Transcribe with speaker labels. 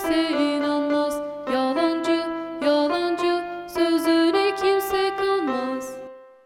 Speaker 1: see.